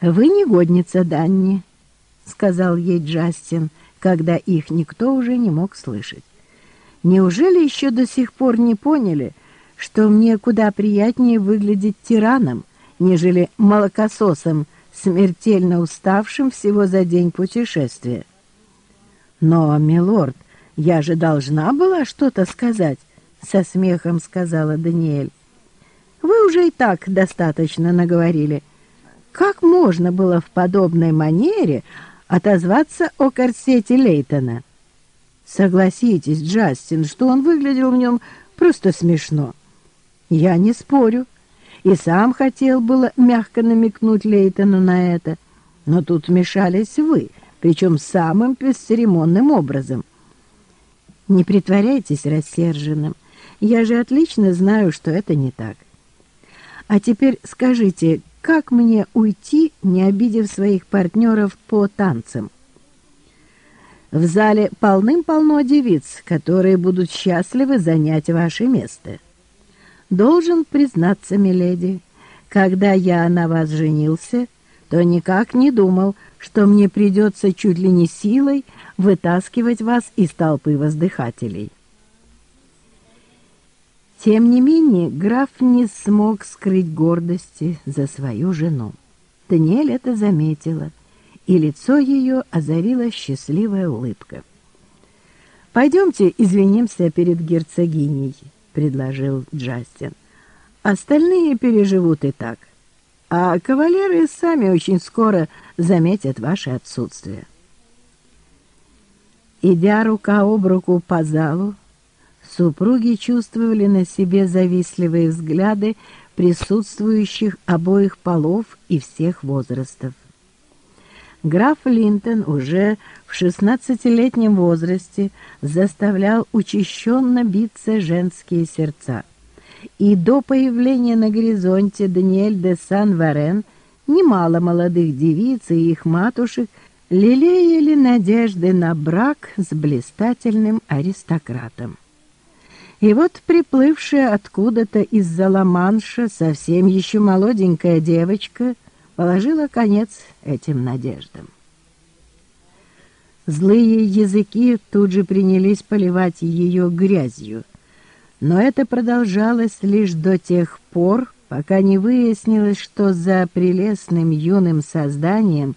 «Вы негодница, Данни», — сказал ей Джастин, когда их никто уже не мог слышать. «Неужели еще до сих пор не поняли, что мне куда приятнее выглядеть тираном, нежели молокососом, смертельно уставшим всего за день путешествия?» «Но, милорд, я же должна была что-то сказать», — со смехом сказала Даниэль. «Вы уже и так достаточно наговорили». Как можно было в подобной манере отозваться о корсете Лейтона? Согласитесь, Джастин, что он выглядел в нем просто смешно. Я не спорю. И сам хотел было мягко намекнуть Лейтону на это. Но тут вмешались вы, причем самым бесцеремонным образом. Не притворяйтесь рассерженным. Я же отлично знаю, что это не так. А теперь скажите, как мне уйти, не обидев своих партнеров по танцам? В зале полным-полно девиц, которые будут счастливы занять ваше место. Должен признаться, миледи, когда я на вас женился, то никак не думал, что мне придется чуть ли не силой вытаскивать вас из толпы воздыхателей. Тем не менее, граф не смог скрыть гордости за свою жену. Даниэль это заметила, и лицо ее озарила счастливая улыбка. «Пойдемте извинимся перед герцогиней», — предложил Джастин. «Остальные переживут и так, а кавалеры сами очень скоро заметят ваше отсутствие». Идя рука об руку по залу, Супруги чувствовали на себе завистливые взгляды присутствующих обоих полов и всех возрастов. Граф Линтон уже в шестнадцатилетнем возрасте заставлял учащенно биться женские сердца. И до появления на горизонте Даниэль де Сан-Варен немало молодых девиц и их матушек лелеяли надежды на брак с блистательным аристократом. И вот приплывшая откуда-то из-за Ла-Манша совсем еще молоденькая девочка положила конец этим надеждам. Злые языки тут же принялись поливать ее грязью, но это продолжалось лишь до тех пор, пока не выяснилось, что за прелестным юным созданием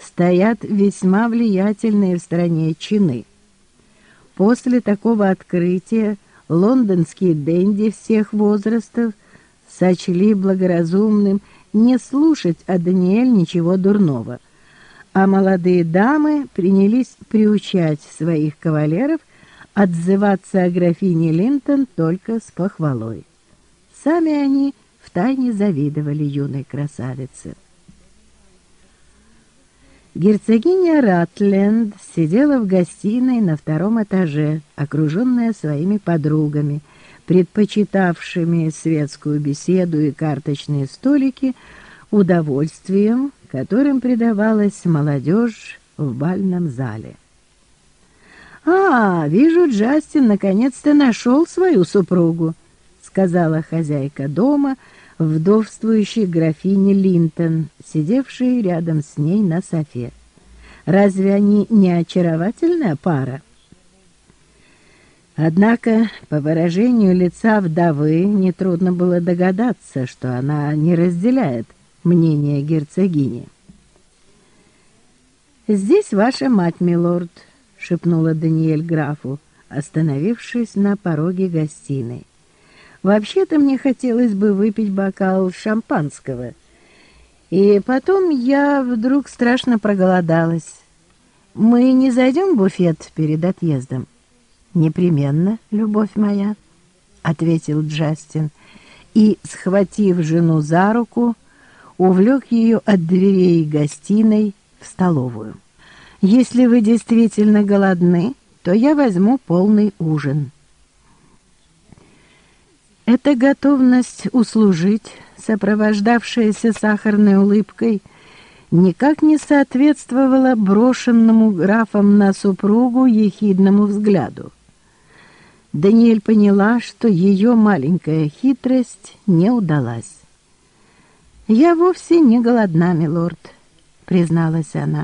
стоят весьма влиятельные в стране чины. После такого открытия лондонские денди всех возрастов сочли благоразумным не слушать о Даниэль ничего дурного, а молодые дамы принялись приучать своих кавалеров отзываться о графине Линтон только с похвалой. Сами они втайне завидовали юной красавице. Герцогиня Ратленд сидела в гостиной на втором этаже, окруженная своими подругами, предпочитавшими светскую беседу и карточные столики удовольствием, которым предавалась молодежь в бальном зале. «А, вижу, Джастин наконец-то нашел свою супругу», — сказала хозяйка дома, — вдовствующей графине Линтон, сидевшей рядом с ней на софе. Разве они не очаровательная пара? Однако, по выражению лица вдовы, нетрудно было догадаться, что она не разделяет мнение герцогини. «Здесь ваша мать, милорд», — шепнула Даниэль графу, остановившись на пороге гостиной. Вообще-то мне хотелось бы выпить бокал шампанского. И потом я вдруг страшно проголодалась. Мы не зайдем в буфет перед отъездом? Непременно, любовь моя, — ответил Джастин, и, схватив жену за руку, увлек ее от дверей гостиной в столовую. «Если вы действительно голодны, то я возьму полный ужин». Эта готовность услужить, сопровождавшаяся сахарной улыбкой, никак не соответствовала брошенному графом на супругу ехидному взгляду. Даниэль поняла, что ее маленькая хитрость не удалась. «Я вовсе не голодна, милорд», призналась она.